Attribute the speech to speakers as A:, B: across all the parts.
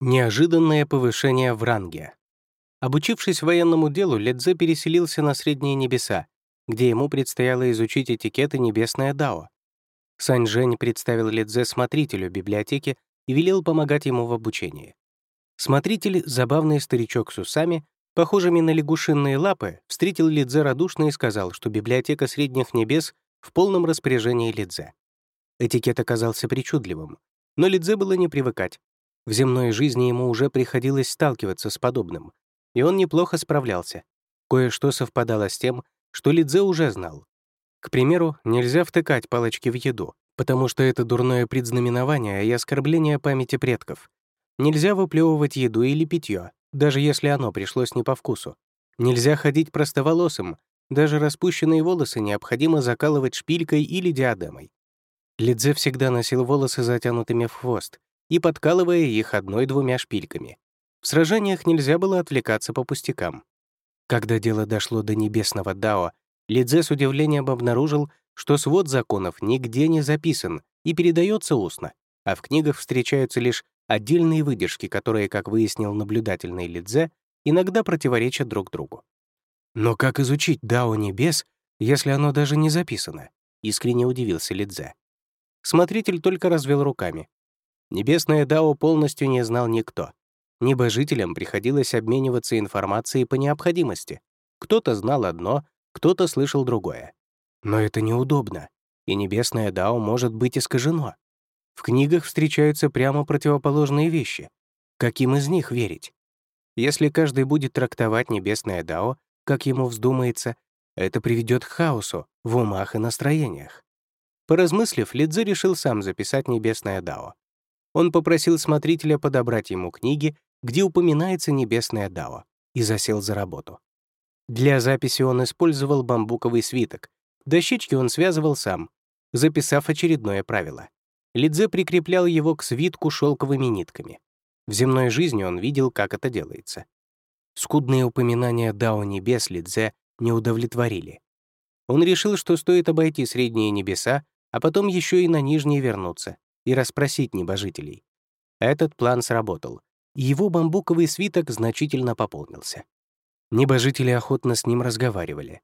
A: Неожиданное повышение в ранге. Обучившись военному делу, Ледзе переселился на Средние Небеса, где ему предстояло изучить этикеты Небесное Дао. Сань Жень представил Ледзе смотрителю библиотеки и велел помогать ему в обучении. Смотритель, забавный старичок с усами, похожими на лягушинные лапы, встретил Лидзе радушно и сказал, что библиотека Средних Небес в полном распоряжении Лидзе. Этикет оказался причудливым, но Лидзе было не привыкать. В земной жизни ему уже приходилось сталкиваться с подобным, и он неплохо справлялся. Кое-что совпадало с тем, что Лидзе уже знал. К примеру, нельзя втыкать палочки в еду, потому что это дурное предзнаменование и оскорбление памяти предков. Нельзя выплевывать еду или питье, даже если оно пришлось не по вкусу. Нельзя ходить простоволосым, даже распущенные волосы необходимо закалывать шпилькой или диадемой. Лидзе всегда носил волосы затянутыми в хвост, и подкалывая их одной-двумя шпильками. В сражениях нельзя было отвлекаться по пустякам. Когда дело дошло до небесного Дао, Лидзе с удивлением обнаружил, что свод законов нигде не записан и передается устно, а в книгах встречаются лишь отдельные выдержки, которые, как выяснил наблюдательный Лидзе, иногда противоречат друг другу. «Но как изучить Дао Небес, если оно даже не записано?» — искренне удивился Лидзе. Смотритель только развел руками. Небесное Дао полностью не знал никто. Небожителям приходилось обмениваться информацией по необходимости. Кто-то знал одно, кто-то слышал другое. Но это неудобно, и небесное Дао может быть искажено. В книгах встречаются прямо противоположные вещи. Каким из них верить? Если каждый будет трактовать небесное Дао, как ему вздумается, это приведет к хаосу в умах и настроениях. Поразмыслив, Лидзе решил сам записать небесное Дао он попросил смотрителя подобрать ему книги, где упоминается небесное Дао, и засел за работу. Для записи он использовал бамбуковый свиток. Дощечки он связывал сам, записав очередное правило. Лидзе прикреплял его к свитку шелковыми нитками. В земной жизни он видел, как это делается. Скудные упоминания Дао Небес Лидзе не удовлетворили. Он решил, что стоит обойти средние небеса, а потом еще и на нижние вернуться, и расспросить небожителей. Этот план сработал, и его бамбуковый свиток значительно пополнился. Небожители охотно с ним разговаривали.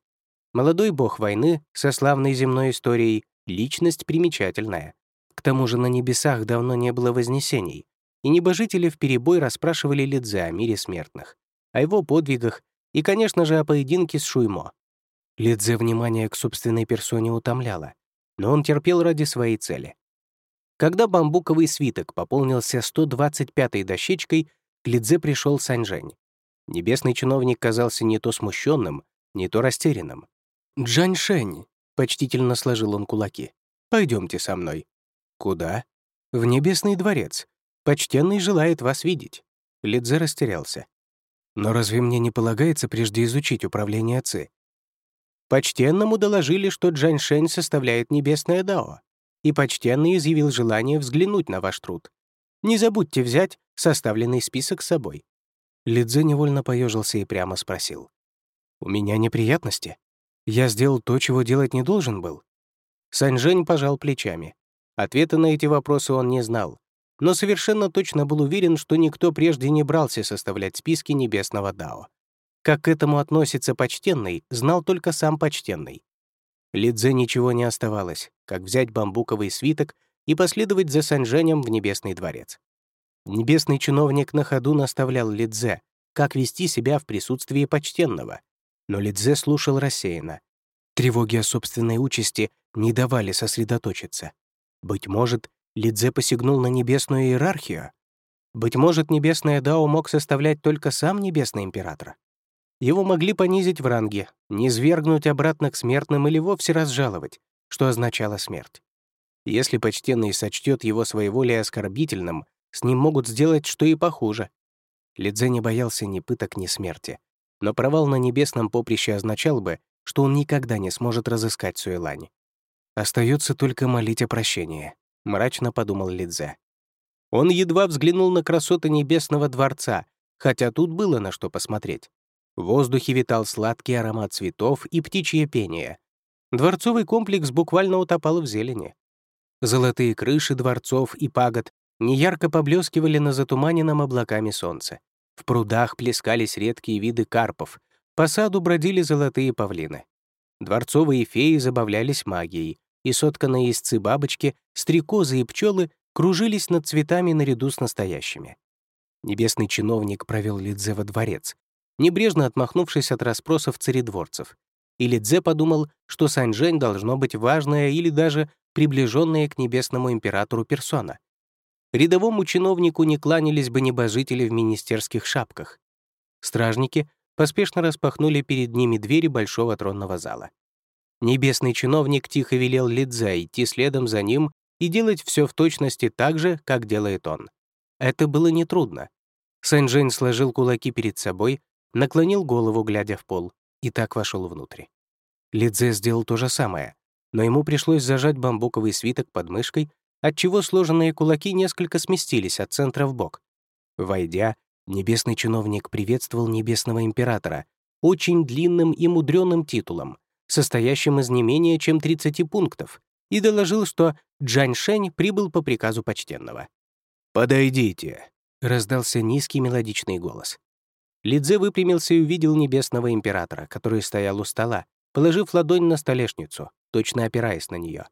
A: Молодой бог войны со славной земной историей — личность примечательная. К тому же на небесах давно не было вознесений, и небожители вперебой расспрашивали Лидзе о мире смертных, о его подвигах и, конечно же, о поединке с Шуймо. Лидзе внимание к собственной персоне утомляло, но он терпел ради своей цели. Когда бамбуковый свиток пополнился 125-й дощечкой, к Лидзе пришел Саньжень. Небесный чиновник казался не то смущенным, не то растерянным. «Джаньшень», — почтительно сложил он кулаки, — «пойдемте со мной». «Куда?» «В Небесный дворец. Почтенный желает вас видеть». Лидзе растерялся. «Но разве мне не полагается прежде изучить управление ЦИ?» Почтенному доложили, что Джаньшень составляет Небесное Дао и почтенный изъявил желание взглянуть на ваш труд. Не забудьте взять составленный список с собой». Лидзе невольно поежился и прямо спросил. «У меня неприятности. Я сделал то, чего делать не должен был». Саньжень пожал плечами. Ответа на эти вопросы он не знал, но совершенно точно был уверен, что никто прежде не брался составлять списки Небесного Дао. Как к этому относится почтенный, знал только сам почтенный. Лидзе ничего не оставалось, как взять бамбуковый свиток и последовать за Санженем в Небесный дворец. Небесный чиновник на ходу наставлял Лидзе, как вести себя в присутствии почтенного. Но Лидзе слушал рассеянно. Тревоги о собственной участи не давали сосредоточиться. Быть может, Лидзе посягнул на небесную иерархию? Быть может, небесное Дао мог составлять только сам небесный император? Его могли понизить в ранге, низвергнуть обратно к смертным или вовсе разжаловать, что означало смерть. Если почтенный сочтет его своеволие оскорбительным, с ним могут сделать что и похуже. Лидзе не боялся ни пыток, ни смерти. Но провал на небесном поприще означал бы, что он никогда не сможет разыскать Суэлань. Остается только молить о прощении», — мрачно подумал Лидзе. Он едва взглянул на красоты небесного дворца, хотя тут было на что посмотреть. В воздухе витал сладкий аромат цветов и птичье пение. Дворцовый комплекс буквально утопал в зелени. Золотые крыши дворцов и пагод неярко поблескивали на затуманенном облаками солнце. В прудах плескались редкие виды карпов, по саду бродили золотые павлины. Дворцовые феи забавлялись магией, и сотканные из бабочки, стрекозы и пчелы кружились над цветами наряду с настоящими. Небесный чиновник провел Лидзе во дворец, небрежно отмахнувшись от расспросов царедворцев. И Лидзе подумал, что Саньжэнь должно быть важная или даже приближенная к небесному императору персона. Рядовому чиновнику не кланялись бы небожители в министерских шапках. Стражники поспешно распахнули перед ними двери большого тронного зала. Небесный чиновник тихо велел Лидзе идти следом за ним и делать все в точности так же, как делает он. Это было нетрудно. Сэнь-Жень сложил кулаки перед собой, наклонил голову, глядя в пол, и так вошел внутрь. Лидзе сделал то же самое, но ему пришлось зажать бамбуковый свиток под мышкой, отчего сложенные кулаки несколько сместились от центра в бок. Войдя, небесный чиновник приветствовал небесного императора очень длинным и мудреным титулом, состоящим из не менее чем 30 пунктов, и доложил, что Джань Шэнь прибыл по приказу почтенного. «Подойдите», — раздался низкий мелодичный голос. Лидзе выпрямился и увидел небесного императора, который стоял у стола, положив ладонь на столешницу, точно опираясь на нее.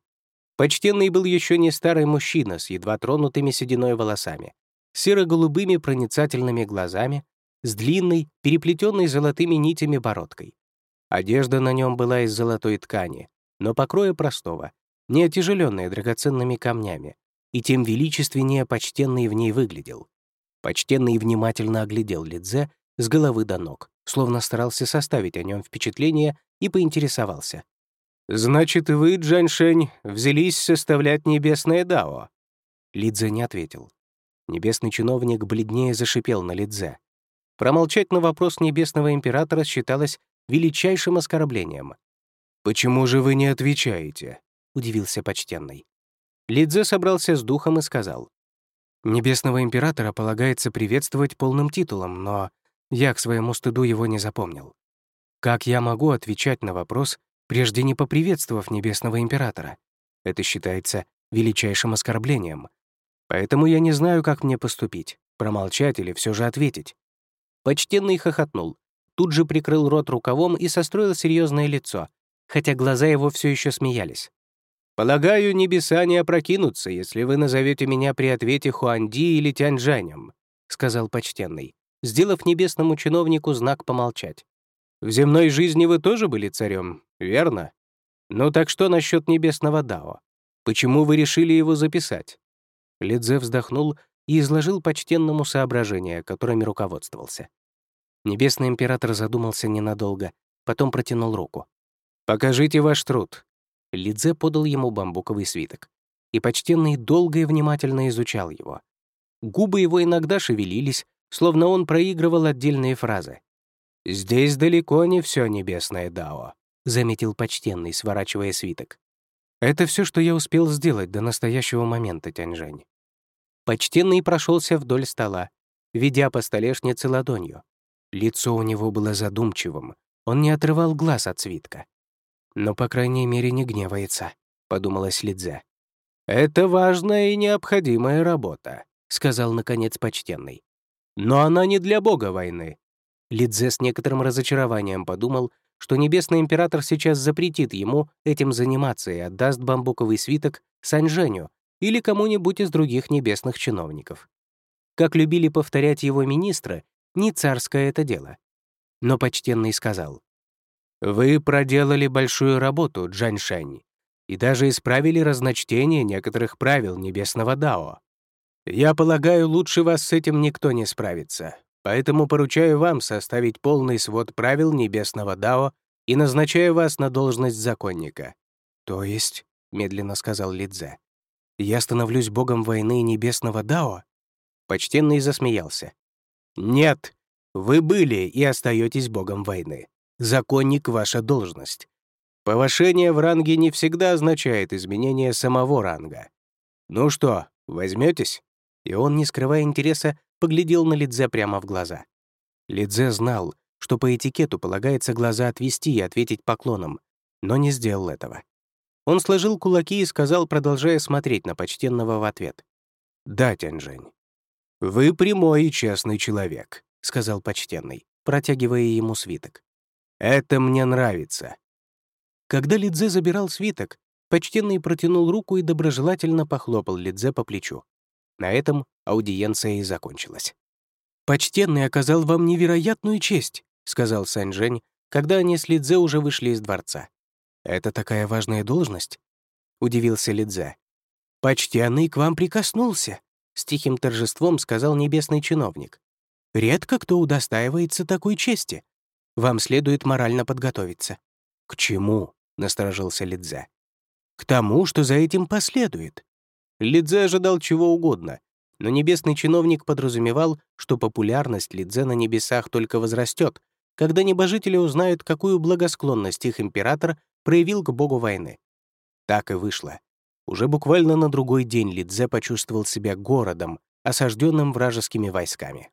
A: Почтенный был еще не старый мужчина с едва тронутыми сединой волосами, серо-голубыми проницательными глазами, с длинной, переплетенной золотыми нитями бородкой. Одежда на нем была из золотой ткани, но покроя простого, не отяжеленная драгоценными камнями, и тем величественнее почтенный в ней выглядел. Почтенный внимательно оглядел Лидзе с головы до ног, словно старался составить о нем впечатление и поинтересовался. «Значит, вы, Джаншень, взялись составлять небесное дао?» Лидзе не ответил. Небесный чиновник бледнее зашипел на Лидзе. Промолчать на вопрос небесного императора считалось величайшим оскорблением. «Почему же вы не отвечаете?» — удивился почтенный. Лидзе собрался с духом и сказал. «Небесного императора полагается приветствовать полным титулом, но я к своему стыду его не запомнил. Как я могу отвечать на вопрос, прежде не поприветствовав небесного императора? Это считается величайшим оскорблением. Поэтому я не знаю, как мне поступить, промолчать или все же ответить». Почтенный хохотнул, тут же прикрыл рот рукавом и состроил серьезное лицо, хотя глаза его все еще смеялись. Полагаю, небеса не опрокинутся, если вы назовете меня при ответе Хуанди или Тяньжанем», — сказал почтенный, сделав небесному чиновнику знак помолчать. «В земной жизни вы тоже были царем, верно? Ну так что насчет небесного Дао? Почему вы решили его записать?» Лидзе вздохнул и изложил почтенному соображения, которыми руководствовался. Небесный император задумался ненадолго, потом протянул руку. «Покажите ваш труд», Лидзе подал ему бамбуковый свиток, и почтенный долго и внимательно изучал его. Губы его иногда шевелились, словно он проигрывал отдельные фразы. «Здесь далеко не все небесное Дао», — заметил почтенный, сворачивая свиток. «Это все, что я успел сделать до настоящего момента, Тяньжэнь». Почтенный прошелся вдоль стола, ведя по столешнице ладонью. Лицо у него было задумчивым, он не отрывал глаз от свитка но, по крайней мере, не гневается», — подумалась Лидзе. «Это важная и необходимая работа», — сказал, наконец, почтенный. «Но она не для бога войны». Лидзе с некоторым разочарованием подумал, что Небесный Император сейчас запретит ему этим заниматься и отдаст бамбуковый свиток Саньженю или кому-нибудь из других небесных чиновников. Как любили повторять его министры, не царское это дело. Но почтенный сказал, вы проделали большую работу, Джаньшань, и даже исправили разночтение некоторых правил Небесного Дао. Я полагаю, лучше вас с этим никто не справится, поэтому поручаю вам составить полный свод правил Небесного Дао и назначаю вас на должность законника». «То есть», — медленно сказал Лидзе, «я становлюсь богом войны Небесного Дао?» Почтенный засмеялся. «Нет, вы были и остаетесь богом войны. Законник — ваша должность. Повышение в ранге не всегда означает изменение самого ранга. Ну что, возьметесь? И он, не скрывая интереса, поглядел на Лидзе прямо в глаза. Лидзе знал, что по этикету полагается глаза отвести и ответить поклоном, но не сделал этого. Он сложил кулаки и сказал, продолжая смотреть на почтенного в ответ. «Да, Тяньжэнь». «Вы прямой и честный человек», — сказал почтенный, протягивая ему свиток. «Это мне нравится». Когда Лидзе забирал свиток, почтенный протянул руку и доброжелательно похлопал Лидзе по плечу. На этом аудиенция и закончилась. «Почтенный оказал вам невероятную честь», — сказал Саньжень, когда они с Лидзе уже вышли из дворца. «Это такая важная должность?» — удивился Лидзе. «Почтенный к вам прикоснулся», — с тихим торжеством сказал небесный чиновник. «Редко кто удостаивается такой чести. Вам следует морально подготовиться». «К чему?» — насторожился Лидзе. «К тому, что за этим последует». Лидзе ожидал чего угодно, но небесный чиновник подразумевал, что популярность Лидзе на небесах только возрастет, когда небожители узнают, какую благосклонность их император проявил к богу войны. Так и вышло. Уже буквально на другой день Лидзе почувствовал себя городом, осажденным вражескими войсками.